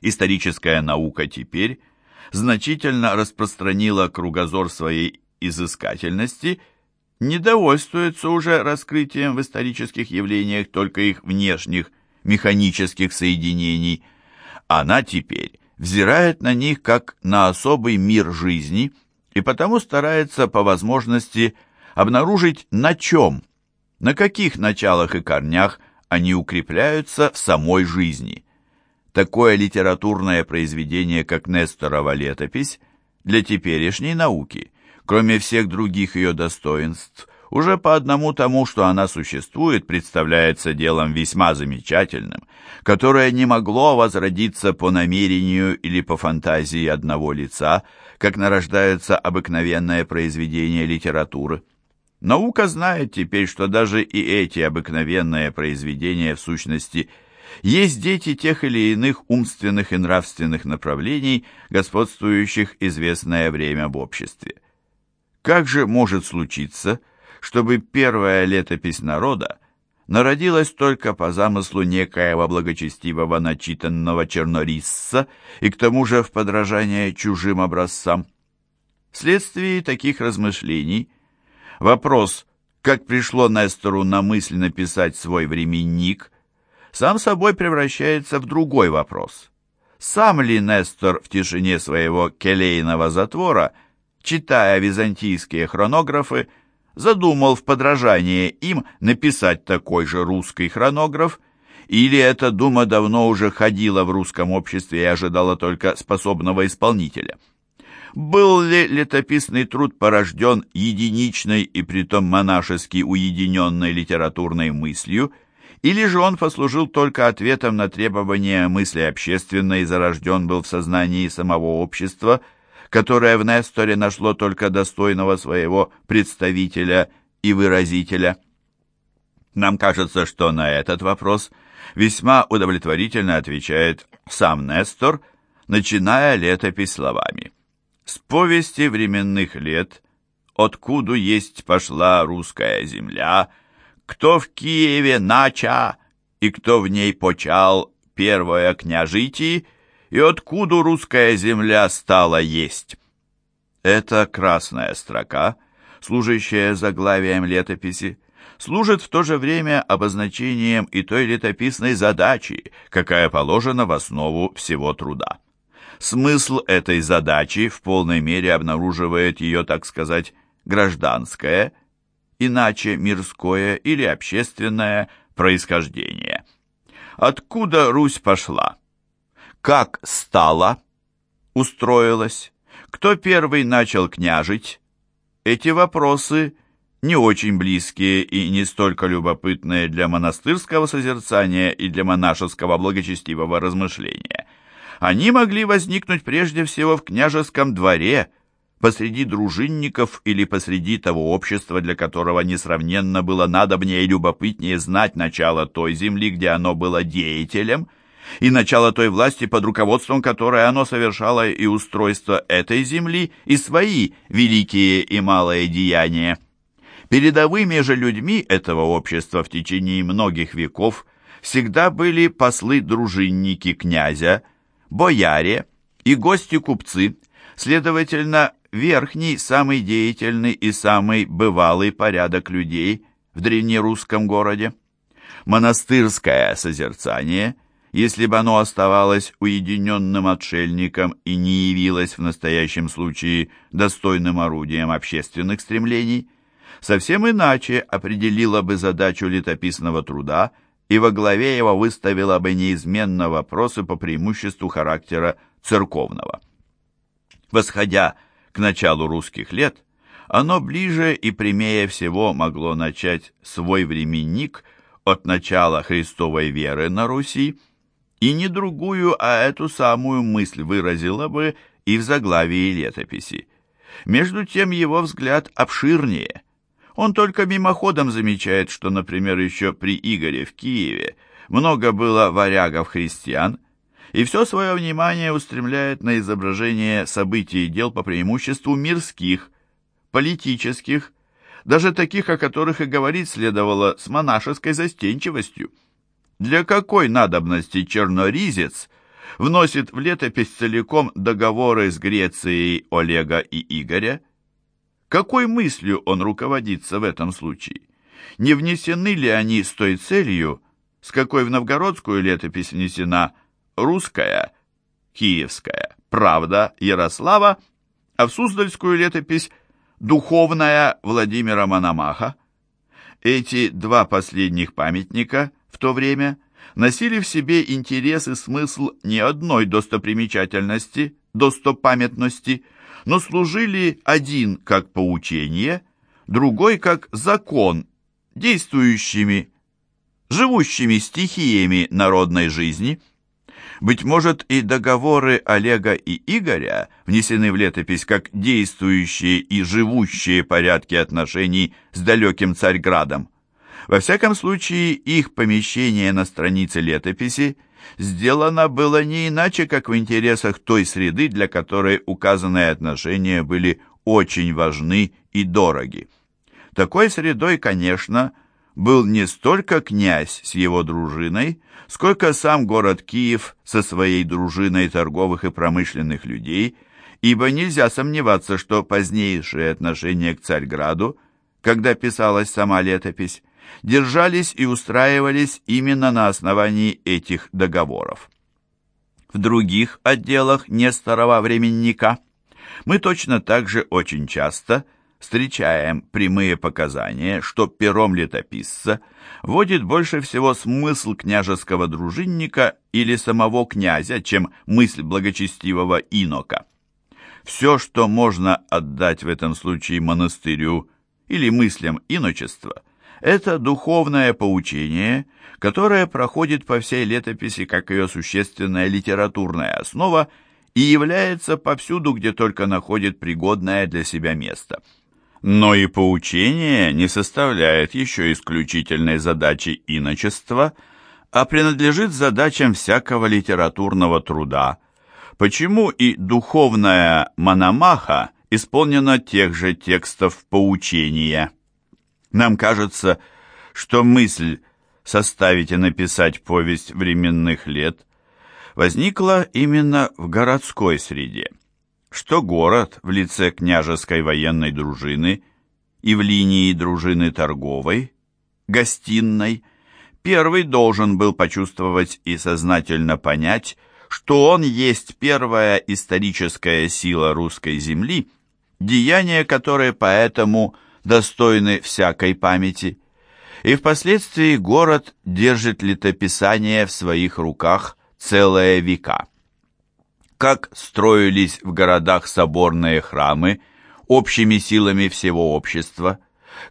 Историческая наука теперь значительно распространила кругозор своей изыскательности, не довольствуется уже раскрытием в исторических явлениях только их внешних механических соединений. Она теперь взирает на них как на особый мир жизни и потому старается по возможности обнаружить на чем, на каких началах и корнях они укрепляются в самой жизни. Такое литературное произведение, как Несторова летопись, для теперешней науки, кроме всех других ее достоинств, уже по одному тому, что она существует, представляется делом весьма замечательным, которое не могло возродиться по намерению или по фантазии одного лица, как нарождается обыкновенное произведение литературы. Наука знает теперь, что даже и эти обыкновенные произведения в сущности есть дети тех или иных умственных и нравственных направлений, господствующих известное время в обществе. Как же может случиться, чтобы первая летопись народа народилась только по замыслу некоего благочестивого начитанного чернорисца и к тому же в подражание чужим образцам? Вследствие таких размышлений вопрос, как пришло Нестору на мысль написать свой временник, сам собой превращается в другой вопрос. Сам ли Нестор в тишине своего келейного затвора, читая византийские хронографы, задумал в подражание им написать такой же русский хронограф, или эта дума давно уже ходила в русском обществе и ожидала только способного исполнителя? Был ли летописный труд порожден единичной и притом монашески уединенной литературной мыслью, или же он послужил только ответом на требования мысли общественной и зарожден был в сознании самого общества – которое в Несторе нашло только достойного своего представителя и выразителя. Нам кажется, что на этот вопрос весьма удовлетворительно отвечает сам Нестор, начиная летопись словами. «С повести временных лет, откуда есть пошла русская земля, кто в Киеве нача и кто в ней почал первое княжитие, и откуда русская земля стала есть. Эта красная строка, служащая заглавием летописи, служит в то же время обозначением и той летописной задачи, какая положена в основу всего труда. Смысл этой задачи в полной мере обнаруживает ее, так сказать, гражданское, иначе мирское или общественное происхождение. Откуда Русь пошла? Как стало? Устроилась? Кто первый начал княжить? Эти вопросы не очень близкие и не столько любопытные для монастырского созерцания и для монашеского благочестивого размышления. Они могли возникнуть прежде всего в княжеском дворе, посреди дружинников или посреди того общества, для которого несравненно было надобнее и любопытнее знать начало той земли, где оно было деятелем – и начало той власти, под руководством которой оно совершало и устройство этой земли, и свои великие и малые деяния. Передовыми же людьми этого общества в течение многих веков всегда были послы-дружинники князя, бояре и гости-купцы, следовательно, верхний, самый деятельный и самый бывалый порядок людей в древнерусском городе. Монастырское созерцание – если бы оно оставалось уединенным отшельником и не явилось в настоящем случае достойным орудием общественных стремлений, совсем иначе определило бы задачу летописного труда и во главе его выставило бы неизменно вопросы по преимуществу характера церковного. Восходя к началу русских лет, оно ближе и прямее всего могло начать свой временник от начала Христовой веры на Руси и не другую, а эту самую мысль выразила бы и в заглавии летописи. Между тем его взгляд обширнее. Он только мимоходом замечает, что, например, еще при Игоре в Киеве много было варягов-христиан, и все свое внимание устремляет на изображение событий и дел по преимуществу мирских, политических, даже таких, о которых и говорить следовало с монашеской застенчивостью. Для какой надобности черноризец вносит в летопись целиком договоры с Грецией Олега и Игоря? Какой мыслью он руководится в этом случае? Не внесены ли они с той целью, с какой в новгородскую летопись внесена русская, киевская, правда Ярослава, а в Суздальскую летопись духовная Владимира Мономаха? Эти два последних памятника в то время носили в себе интерес и смысл не одной достопримечательности, достопамятности, но служили один как поучение, другой как закон, действующими, живущими стихиями народной жизни. Быть может, и договоры Олега и Игоря внесены в летопись как действующие и живущие порядки отношений с далеким Царьградом. Во всяком случае, их помещение на странице летописи сделано было не иначе, как в интересах той среды, для которой указанные отношения были очень важны и дороги. Такой средой, конечно, был не столько князь с его дружиной, сколько сам город Киев со своей дружиной торговых и промышленных людей, ибо нельзя сомневаться, что позднейшее отношение к Царьграду, когда писалась сама летопись, держались и устраивались именно на основании этих договоров. В других отделах Несторова временника мы точно так же очень часто встречаем прямые показания, что пером летописца вводит больше всего смысл княжеского дружинника или самого князя, чем мысль благочестивого инока. Все, что можно отдать в этом случае монастырю или мыслям иночества – это духовное поучение, которое проходит по всей летописи как ее существенная литературная основа и является повсюду, где только находит пригодное для себя место. Но и поучение не составляет еще исключительной задачи иночества, а принадлежит задачам всякого литературного труда, почему и духовная мономаха исполнена тех же текстов поучения. Нам кажется, что мысль составить и написать повесть временных лет возникла именно в городской среде, что город в лице княжеской военной дружины и в линии дружины торговой, гостиной, первый должен был почувствовать и сознательно понять, что он есть первая историческая сила русской земли, деяния которой поэтому – достойны всякой памяти, и впоследствии город держит летописание в своих руках целые века. Как строились в городах соборные храмы общими силами всего общества,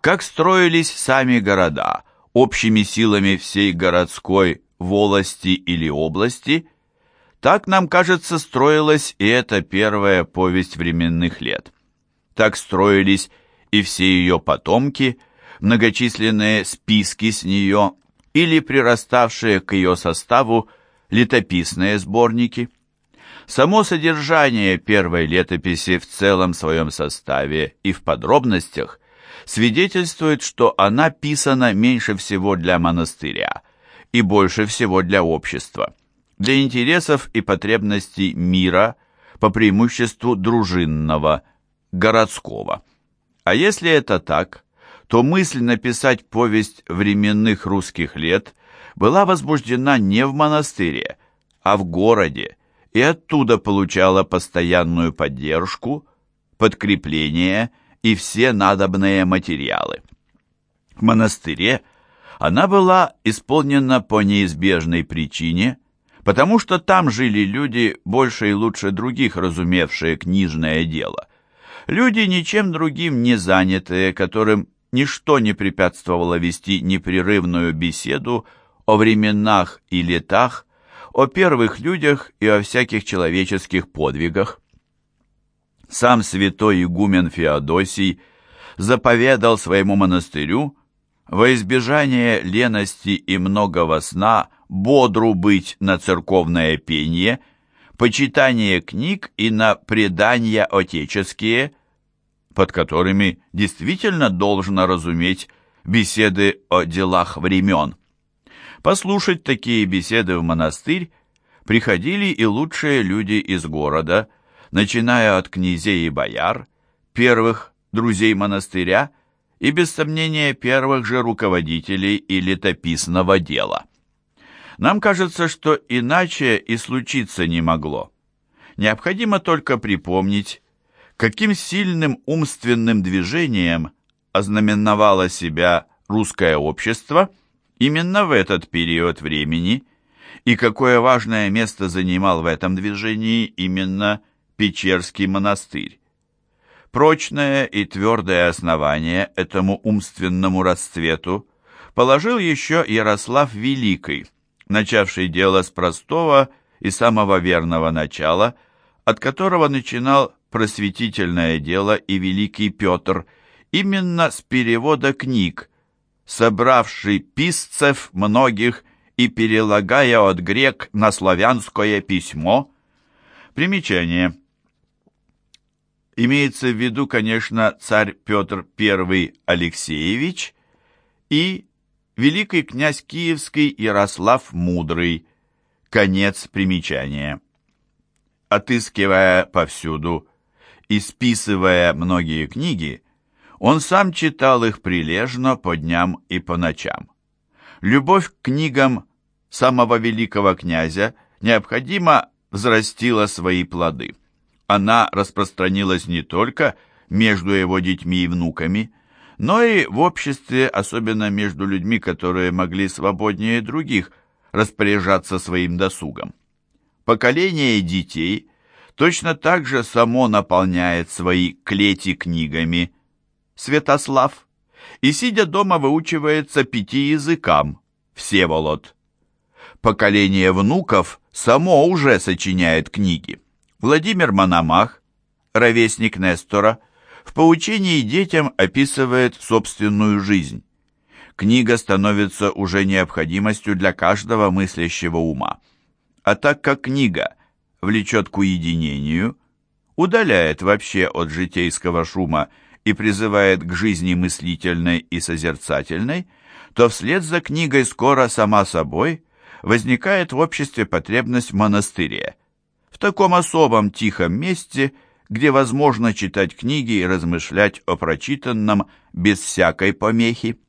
как строились сами города общими силами всей городской волости или области, так, нам кажется, строилась и эта первая повесть временных лет. Так строились и все ее потомки, многочисленные списки с нее или прираставшие к ее составу летописные сборники. Само содержание первой летописи в целом своем составе и в подробностях свидетельствует, что она писана меньше всего для монастыря и больше всего для общества, для интересов и потребностей мира, по преимуществу дружинного, городского. А если это так, то мысль написать повесть временных русских лет была возбуждена не в монастыре, а в городе, и оттуда получала постоянную поддержку, подкрепление и все надобные материалы. В монастыре она была исполнена по неизбежной причине, потому что там жили люди, больше и лучше других разумевшие книжное дело – Люди ничем другим не занятые, которым ничто не препятствовало вести непрерывную беседу о временах и летах, о первых людях и о всяких человеческих подвигах. Сам святой игумен Феодосий заповедал своему монастырю во избежание лености и многого сна бодру быть на церковное пение – почитание книг и на предания отеческие, под которыми действительно должно разуметь беседы о делах времен. Послушать такие беседы в монастырь приходили и лучшие люди из города, начиная от князей и бояр, первых друзей монастыря и, без сомнения, первых же руководителей и летописного дела. Нам кажется, что иначе и случиться не могло. Необходимо только припомнить, каким сильным умственным движением ознаменовало себя русское общество именно в этот период времени и какое важное место занимал в этом движении именно Печерский монастырь. Прочное и твердое основание этому умственному расцвету положил еще Ярослав Великий, начавший дело с простого и самого верного начала, от которого начинал просветительное дело и великий Петр, именно с перевода книг, собравший писцев многих и перелагая от грек на славянское письмо. Примечание – Имеется в виду, конечно, царь Петр I Алексеевич и великий князь Киевский Ярослав Мудрый. Конец примечания. Отыскивая повсюду и списывая многие книги, он сам читал их прилежно по дням и по ночам. Любовь к книгам самого великого князя необходимо взрастила свои плоды она распространилась не только между его детьми и внуками, но и в обществе, особенно между людьми, которые могли свободнее других распоряжаться своим досугом. Поколение детей точно так же само наполняет свои клети книгами. Святослав и, сидя дома, выучивается пяти языкам. Всеволод. Поколение внуков само уже сочиняет книги. Владимир Мономах, ровесник Нестора, в поучении детям описывает собственную жизнь. Книга становится уже необходимостью для каждого мыслящего ума. А так как книга влечет к уединению, удаляет вообще от житейского шума и призывает к жизни мыслительной и созерцательной, то вслед за книгой скоро сама собой возникает в обществе потребность в монастыре – в таком особом тихом месте, где возможно читать книги и размышлять о прочитанном без всякой помехи.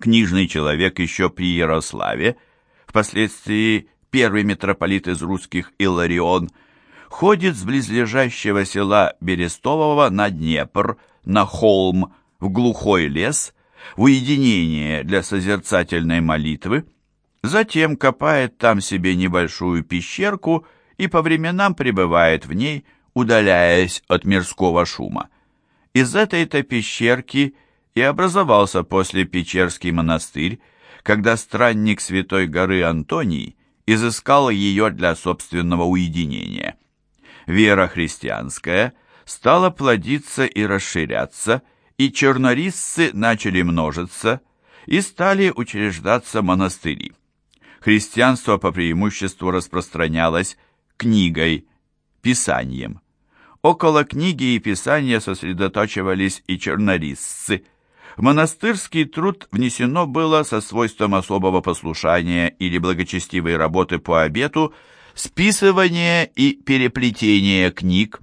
Книжный человек еще при Ярославе, впоследствии первый митрополит из русских Иларион, ходит с близлежащего села Берестового на Днепр, на холм, в глухой лес, в уединение для созерцательной молитвы, затем копает там себе небольшую пещерку – и по временам пребывает в ней, удаляясь от мирского шума. Из этой-то пещерки и образовался после Печерский монастырь, когда странник Святой горы Антоний изыскал ее для собственного уединения. Вера христианская стала плодиться и расширяться, и чернорисцы начали множиться, и стали учреждаться монастыри. Христианство по преимуществу распространялось книгой, писанием. Около книги и писания сосредоточивались и чернорисцы. В монастырский труд внесено было со свойством особого послушания или благочестивой работы по обету списывание и переплетение книг.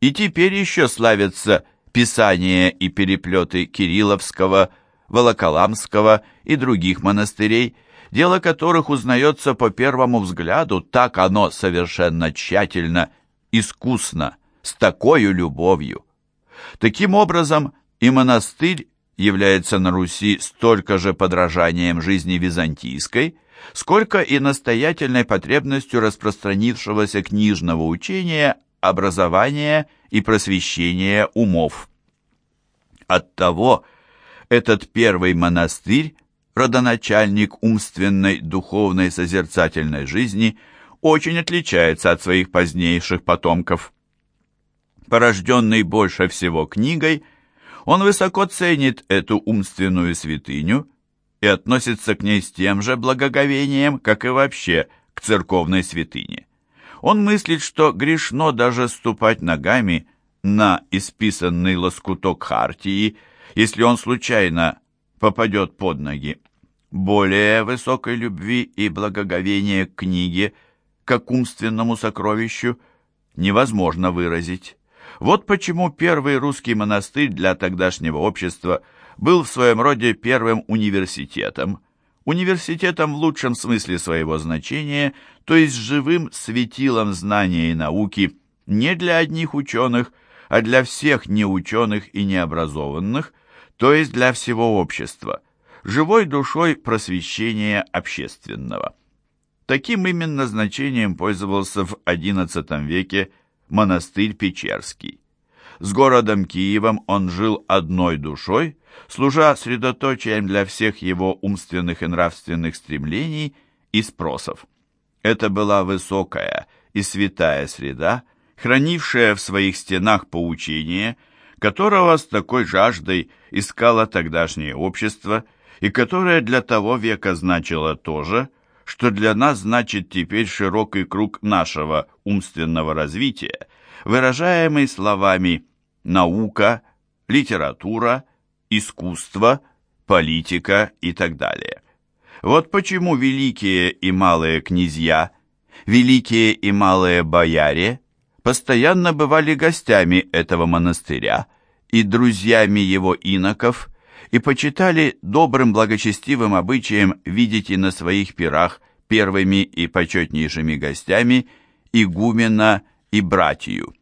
И теперь еще славятся писания и переплеты Кирилловского, Волоколамского и других монастырей – дело которых узнается по первому взгляду, так оно совершенно тщательно, искусно, с такой любовью. Таким образом, и монастырь является на Руси столько же подражанием жизни византийской, сколько и настоятельной потребностью распространившегося книжного учения, образования и просвещения умов. Оттого этот первый монастырь родоначальник умственной, духовной, созерцательной жизни, очень отличается от своих позднейших потомков. Порожденный больше всего книгой, он высоко ценит эту умственную святыню и относится к ней с тем же благоговением, как и вообще к церковной святыне. Он мыслит, что грешно даже ступать ногами на исписанный лоскуток хартии, если он случайно попадет под ноги. Более высокой любви и благоговения к книге как умственному сокровищу, невозможно выразить. Вот почему первый русский монастырь для тогдашнего общества был в своем роде первым университетом, университетом в лучшем смысле своего значения, то есть живым светилом знания и науки не для одних ученых, а для всех неученых и необразованных, то есть для всего общества, живой душой просвещения общественного. Таким именно значением пользовался в XI веке монастырь Печерский. С городом Киевом он жил одной душой, служа средоточием для всех его умственных и нравственных стремлений и спросов. Это была высокая и святая среда, хранившая в своих стенах поучение, которого с такой жаждой искало тогдашнее общество и которое для того века значило то же, что для нас значит теперь широкий круг нашего умственного развития, выражаемый словами «наука», «литература», «искусство», «политика» и так далее. Вот почему великие и малые князья, великие и малые бояре постоянно бывали гостями этого монастыря и друзьями его иноков, и почитали добрым благочестивым обычаем видеть и на своих пирах первыми и почетнейшими гостями игумена и братью.